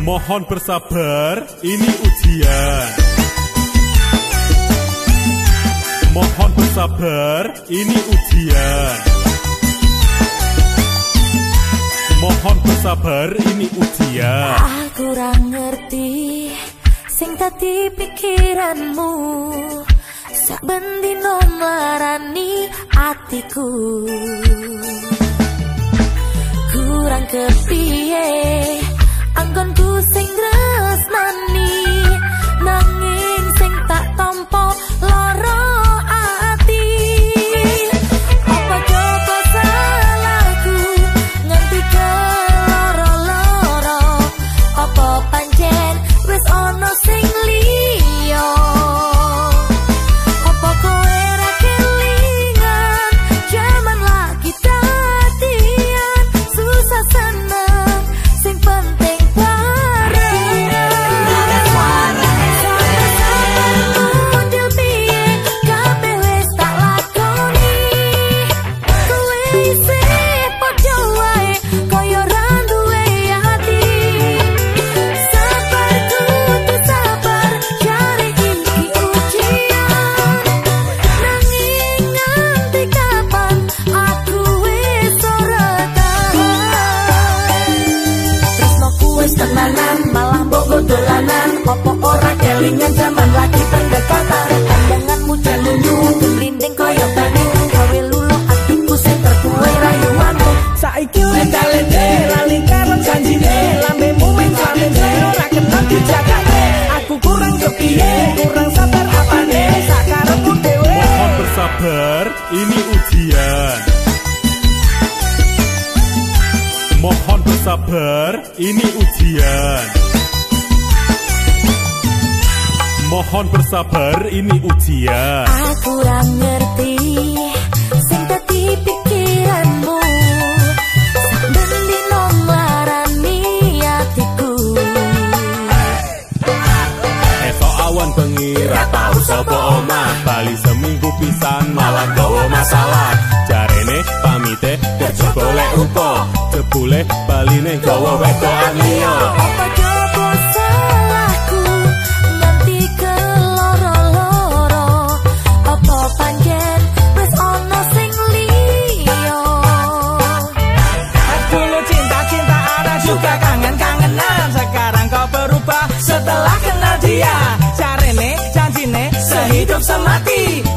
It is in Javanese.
Mohon bersabar, ini ujian. Mohon bersabar, ini ujian. Mohon bersabar, ini ujian. Aku kurang ngerti sing tadi pikiranmu. Sak bendino marani atiku. Kurang kepiye sem kelingan zaman lagi pendekatan Pandanganmu jalunyu Gelinding koyo banyu Gawe lulu hatiku sing terbuai rayuanmu Saiki lenda lende lali karo janjine. Lambemu men samene ora kenal dijagane Aku kurang kepiye kurang sabar apane? Sakarepku dhewe. Mohon bersabar, ini ujian. Mohon bersabar, ini ujian. Mohon bersabar, ini ujian. Aku ora ngerti Sing dadi pikiranmu. Bendino marani hatiku. Esok awan bengi ra tau sapa omah. Bali seminggu pisan malah gawa masalah. Jarene pamite kerja golek upo Jebule baline gawa wedokan liya mati.